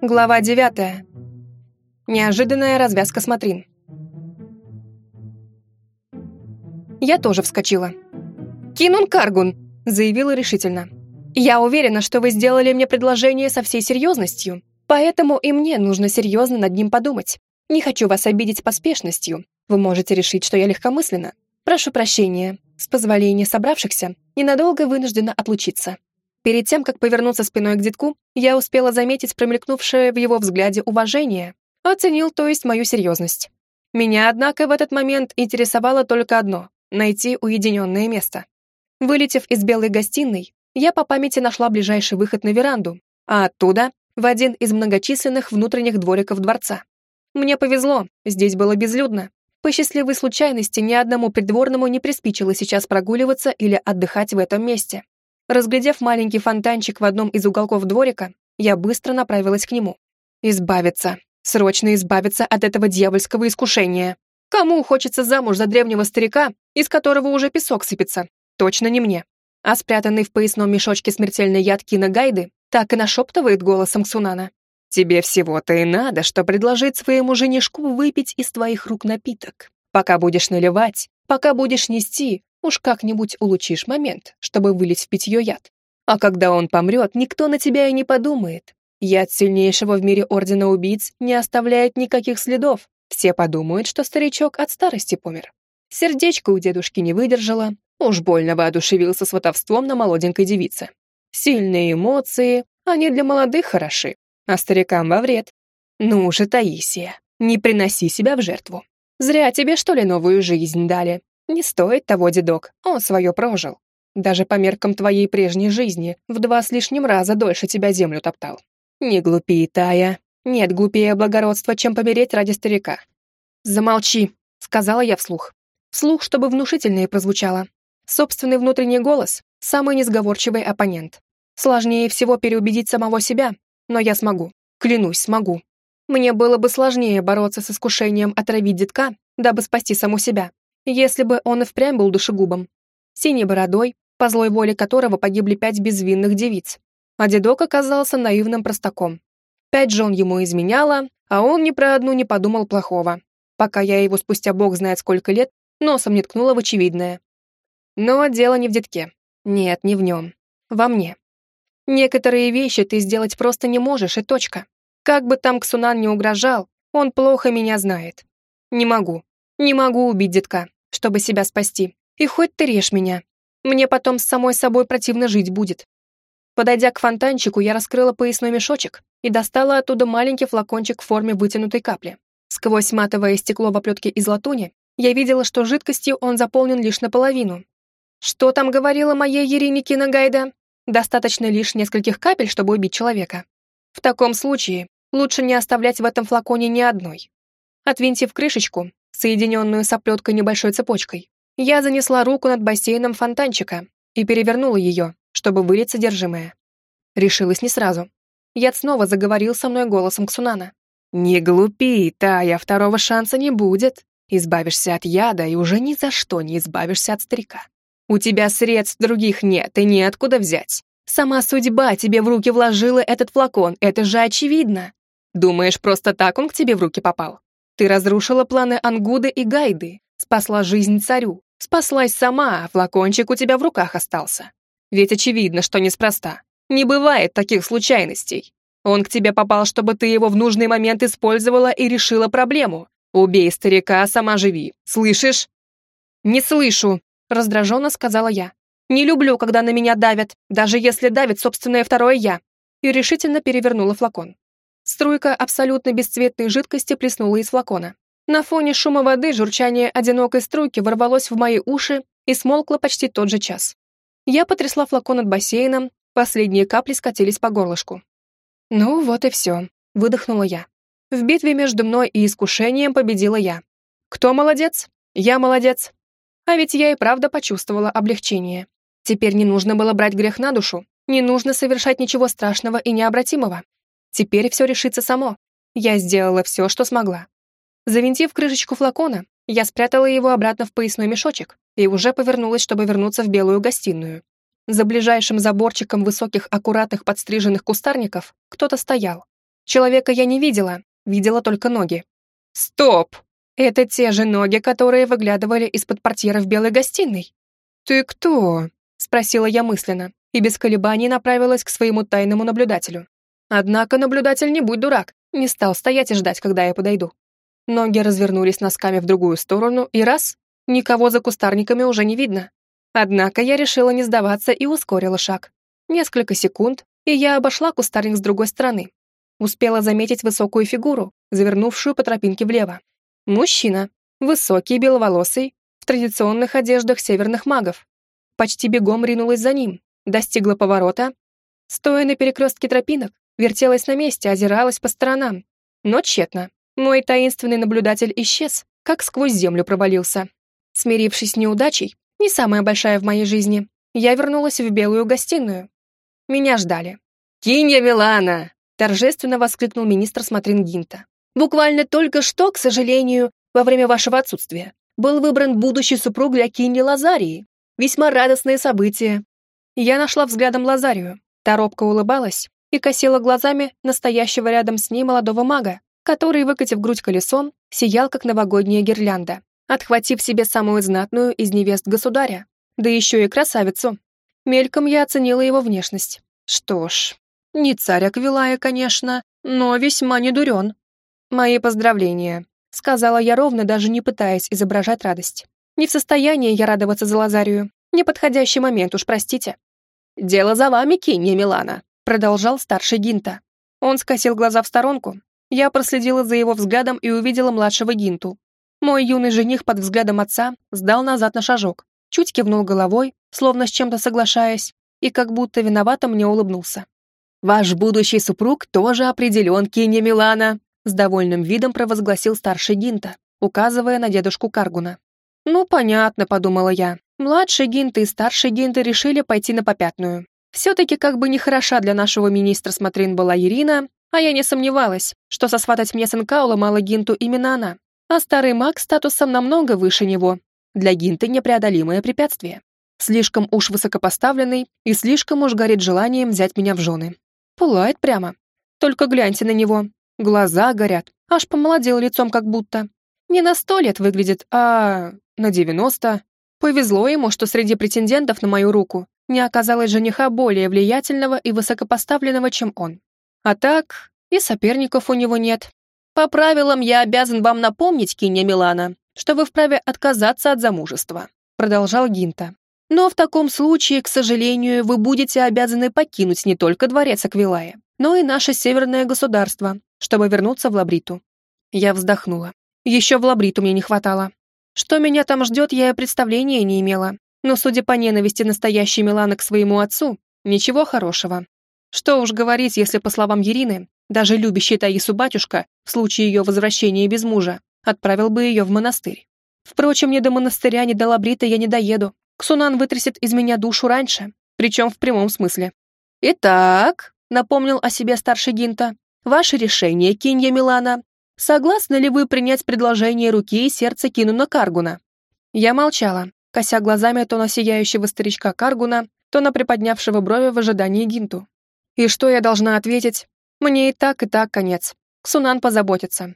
Глава 9. Неожиданная развязка смотрин. Я тоже вскочила. «Кинун Каргун!» — заявила решительно. «Я уверена, что вы сделали мне предложение со всей серьезностью, поэтому и мне нужно серьезно над ним подумать. Не хочу вас обидеть поспешностью. Вы можете решить, что я легкомысленна. Прошу прощения. С позволения собравшихся, ненадолго вынуждена отлучиться». Перед тем, как повернуться спиной к детку, я успела заметить промелькнувшее в его взгляде уважение. Оценил, то есть, мою серьезность. Меня, однако, в этот момент интересовало только одно — найти уединенное место. Вылетев из белой гостиной, я по памяти нашла ближайший выход на веранду, а оттуда — в один из многочисленных внутренних двориков дворца. Мне повезло, здесь было безлюдно. По счастливой случайности ни одному придворному не приспичило сейчас прогуливаться или отдыхать в этом месте. Разглядев маленький фонтанчик в одном из уголков дворика, я быстро направилась к нему. Избавиться. Срочно избавиться от этого дьявольского искушения. Кому хочется замуж за древнего старика, из которого уже песок сыпется? Точно не мне. А спрятанный в поясном мешочке смертельной яд Киногайды так и нашептывает голосом Ксунана. «Тебе всего-то и надо, что предложить своему женишку выпить из твоих рук напиток. Пока будешь наливать, пока будешь нести, Уж как-нибудь улучшишь момент, чтобы вылить в питье яд. А когда он помрет, никто на тебя и не подумает. Яд сильнейшего в мире Ордена Убийц не оставляет никаких следов. Все подумают, что старичок от старости помер. Сердечко у дедушки не выдержало, уж больно воодушевился сватовством на молоденькой девице. Сильные эмоции, они для молодых хороши, а старикам во вред. Ну же, Таисия, не приноси себя в жертву. Зря тебе, что ли, новую жизнь дали. Не стоит того, дедок, он свое прожил. Даже по меркам твоей прежней жизни в два с лишним раза дольше тебя землю топтал. Не глупи, Тая. Нет глупее благородства, чем помереть ради старика. Замолчи, сказала я вслух. Вслух, чтобы внушительнее прозвучало. Собственный внутренний голос — самый несговорчивый оппонент. Сложнее всего переубедить самого себя, но я смогу. Клянусь, смогу. Мне было бы сложнее бороться с искушением отравить детка, дабы спасти саму себя, если бы он и впрямь был душегубом. Синей бородой, по злой воле которого погибли пять безвинных девиц. А дедок оказался наивным простаком. Пять жен ему изменяла, а он ни про одну не подумал плохого, пока я его спустя бог знает сколько лет носом не ткнула в очевидное. Но дело не в детке. Нет, не в нем. Во мне. Некоторые вещи ты сделать просто не можешь, и точка. Как бы там Ксунан не угрожал, он плохо меня знает. Не могу. Не могу убить детка, чтобы себя спасти. И хоть ты режь меня. Мне потом с самой собой противно жить будет. Подойдя к фонтанчику, я раскрыла поясной мешочек и достала оттуда маленький флакончик в форме вытянутой капли. Сквозь матовое стекло в оплетке из латуни я видела, что жидкостью он заполнен лишь наполовину. Что там говорила моя Ерине Киногайда? Достаточно лишь нескольких капель, чтобы убить человека. В таком случае лучше не оставлять в этом флаконе ни одной. Отвинтив крышечку, соединенную с оплеткой небольшой цепочкой. Я занесла руку над бассейном фонтанчика и перевернула ее, чтобы вылить содержимое. Решилась не сразу. Яд снова заговорил со мной голосом Ксунана. «Не глупи, Тая, второго шанса не будет. Избавишься от яда и уже ни за что не избавишься от старика. У тебя средств других нет и неоткуда взять. Сама судьба тебе в руки вложила этот флакон, это же очевидно. Думаешь, просто так он к тебе в руки попал? Ты разрушила планы Ангуды и Гайды, спасла жизнь царю, спаслась сама, а флакончик у тебя в руках остался. Ведь очевидно, что неспроста. Не бывает таких случайностей. Он к тебе попал, чтобы ты его в нужный момент использовала и решила проблему. Убей старика, сама живи. Слышишь? Не слышу, раздраженно сказала я. Не люблю, когда на меня давят, даже если давит собственное второе я. И решительно перевернула флакон. Струйка абсолютно бесцветной жидкости плеснула из флакона. На фоне шума воды журчание одинокой струйки ворвалось в мои уши и смолкло почти тот же час. Я потрясла флакон над бассейном, последние капли скатились по горлышку. «Ну вот и все», — выдохнула я. В битве между мной и искушением победила я. Кто молодец? Я молодец. А ведь я и правда почувствовала облегчение. Теперь не нужно было брать грех на душу, не нужно совершать ничего страшного и необратимого. Теперь все решится само. Я сделала все, что смогла. Завинтив крышечку флакона, я спрятала его обратно в поясной мешочек и уже повернулась, чтобы вернуться в белую гостиную. За ближайшим заборчиком высоких, аккуратных подстриженных кустарников кто-то стоял. Человека я не видела, видела только ноги. Стоп! Это те же ноги, которые выглядывали из-под портьера в белой гостиной. «Ты кто?» — спросила я мысленно и без колебаний направилась к своему тайному наблюдателю. Однако наблюдатель не будь дурак, не стал стоять и ждать, когда я подойду. Ноги развернулись носками в другую сторону, и раз — никого за кустарниками уже не видно. Однако я решила не сдаваться и ускорила шаг. Несколько секунд, и я обошла кустарник с другой стороны. Успела заметить высокую фигуру, завернувшую по тропинке влево. Мужчина, высокий, беловолосый, в традиционных одеждах северных магов. Почти бегом ринулась за ним, достигла поворота. Стоя на перекрестке тропинок, вертелась на месте, озиралась по сторонам. Но тщетно. Мой таинственный наблюдатель исчез, как сквозь землю провалился. Смирившись с неудачей, не самая большая в моей жизни, я вернулась в белую гостиную. Меня ждали. «Кинья Милана!» — торжественно воскликнул министр Смотрин Гинта. «Буквально только что, к сожалению, во время вашего отсутствия, был выбран будущий супруг для Киньи Лазарии. Весьма радостное событие». Я нашла взглядом Лазарию. Та улыбалась и косила глазами настоящего рядом с ней молодого мага, который, выкатив грудь колесом, сиял, как новогодняя гирлянда, отхватив себе самую знатную из невест государя, да еще и красавицу. Мельком я оценила его внешность. Что ж, не царь Аквилая, конечно, но весьма не дурен. «Мои поздравления», — сказала я ровно, даже не пытаясь изображать радость. «Не в состоянии я радоваться за Лазарию. Неподходящий момент, уж простите». «Дело за вами, Кинья Милана», — продолжал старший Гинта. Он скосил глаза в сторонку, я проследила за его взглядом и увидела младшего Гинту. Мой юный жених под взглядом отца сдал назад на шажок, чуть кивнул головой, словно с чем-то соглашаясь, и как будто виновато мне улыбнулся. «Ваш будущий супруг тоже определен, Кинья Милана», с довольным видом провозгласил старший Гинта, указывая на дедушку Каргуна. «Ну, понятно», — подумала я. Младший Гинта и старший Гинта решили пойти на попятную. Все-таки как бы нехороша для нашего министра смотрин была Ирина, а я не сомневалась, что сосватать мне Сенкаула мало Гинту именно она. А старый маг статусом намного выше него. Для Гинты непреодолимое препятствие. Слишком уж высокопоставленный и слишком уж горит желанием взять меня в жены. Пылает прямо. Только гляньте на него. Глаза горят. Аж помолодел лицом как будто. Не на сто лет выглядит, а на девяносто. Повезло ему, что среди претендентов на мою руку не оказалось жениха более влиятельного и высокопоставленного, чем он. А так, и соперников у него нет. По правилам, я обязан вам напомнить, Кинья Милана, что вы вправе отказаться от замужества», продолжал Гинта. «Но в таком случае, к сожалению, вы будете обязаны покинуть не только дворец Аквилая, но и наше северное государство, чтобы вернуться в Лабриту». Я вздохнула. Еще в Лабриту мне не хватало. Что меня там ждет, я и представления не имела. Но, судя по ненависти настоящей Милана к своему отцу, ничего хорошего. Что уж говорить, если, по словам Ирины, даже любящий Таису батюшка, в случае ее возвращения без мужа, отправил бы ее в монастырь. Впрочем, ни до монастыря, ни до Лабрита я не доеду. Ксунан вытрясет из меня душу раньше, причем в прямом смысле. «Итак», — напомнил о себе старший Гинта, «ваше решение, Кинья Милана. Согласны ли вы принять предложение руки и сердца Кинуна Каргуна?» Я молчала, кося глазами то на сияющего старичка Каргуна, то на приподнявшего брови в ожидании Гинту. И что я должна ответить? Мне и так, и так конец. Ксунан позаботится.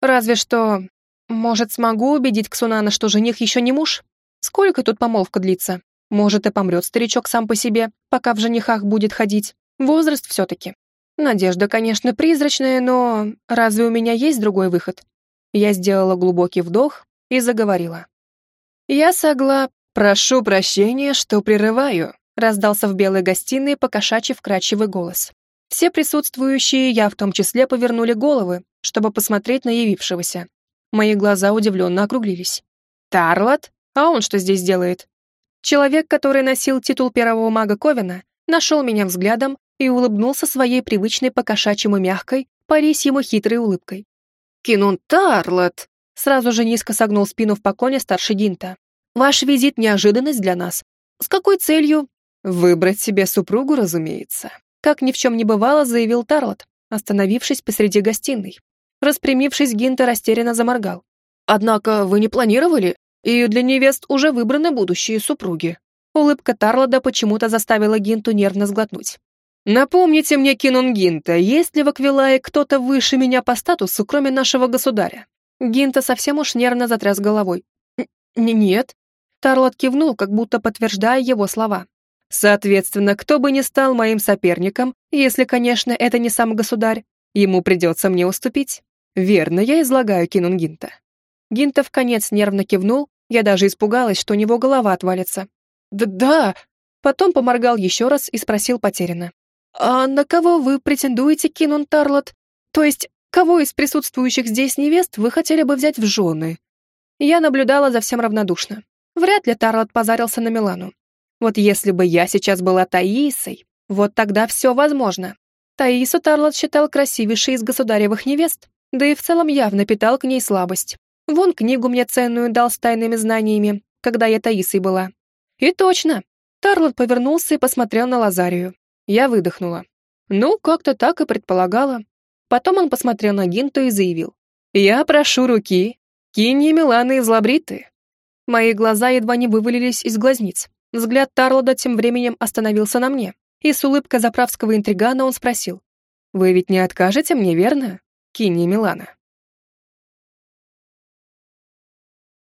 Разве что... Может, смогу убедить Ксунана, что жених еще не муж? Сколько тут помолвка длится? Может, и помрет старичок сам по себе, пока в женихах будет ходить. Возраст все-таки. Надежда, конечно, призрачная, но разве у меня есть другой выход? Я сделала глубокий вдох и заговорила. Я согла... Прошу прощения, что прерываю, раздался в белой гостиной покошачий вкрадчивый голос. Все присутствующие, я в том числе, повернули головы, чтобы посмотреть на явившегося. Мои глаза удивленно округлились. «Тарлот? А он что здесь делает?» Человек, который носил титул первого мага Ковина, нашел меня взглядом и улыбнулся своей привычной покошачьему мягкой, парисьему хитрой улыбкой. «Кинун Тарлот!» Сразу же низко согнул спину в поклоне старший Гинта. «Ваш визит — неожиданность для нас. С какой целью, «Выбрать себе супругу, разумеется», как ни в чем не бывало, заявил Тарлот, остановившись посреди гостиной. Распрямившись, Гинта растерянно заморгал. «Однако вы не планировали, и для невест уже выбраны будущие супруги». Улыбка Тарлода почему-то заставила Гинту нервно сглотнуть. «Напомните мне, Кинун Гинта, есть ли в Аквилае кто-то выше меня по статусу, кроме нашего государя?» Гинта совсем уж нервно затряс головой. «Нет». Тарлот кивнул, как будто подтверждая его слова. «Соответственно, кто бы ни стал моим соперником, если, конечно, это не сам государь, ему придется мне уступить. Верно, я излагаю Кинун Гинта». В конец нервно кивнул, я даже испугалась, что у него голова отвалится. «Да, да!» Потом поморгал еще раз и спросил потерянно. «А на кого вы претендуете, Кинун Тарлот? То есть, кого из присутствующих здесь невест вы хотели бы взять в жены?» Я наблюдала за всем равнодушно. Вряд ли Тарлот позарился на Милану. Вот если бы я сейчас была Таисой, вот тогда все возможно. Таису Тарлот считал красивейшей из государевых невест, да и в целом явно питал к ней слабость. Вон книгу мне ценную дал с тайными знаниями, когда я Таисой была. И точно. Тарлот повернулся и посмотрел на Лазарию. Я выдохнула. Ну, как-то так и предполагала. Потом он посмотрел на Гинту и заявил. «Я прошу руки. Кинья Миланы из Лабриты». Мои глаза едва не вывалились из глазниц. Взгляд Тарлода тем временем остановился на мне, и с улыбкой заправского интригана он спросил. «Вы ведь не откажете мне, верно, Кинья Милана?»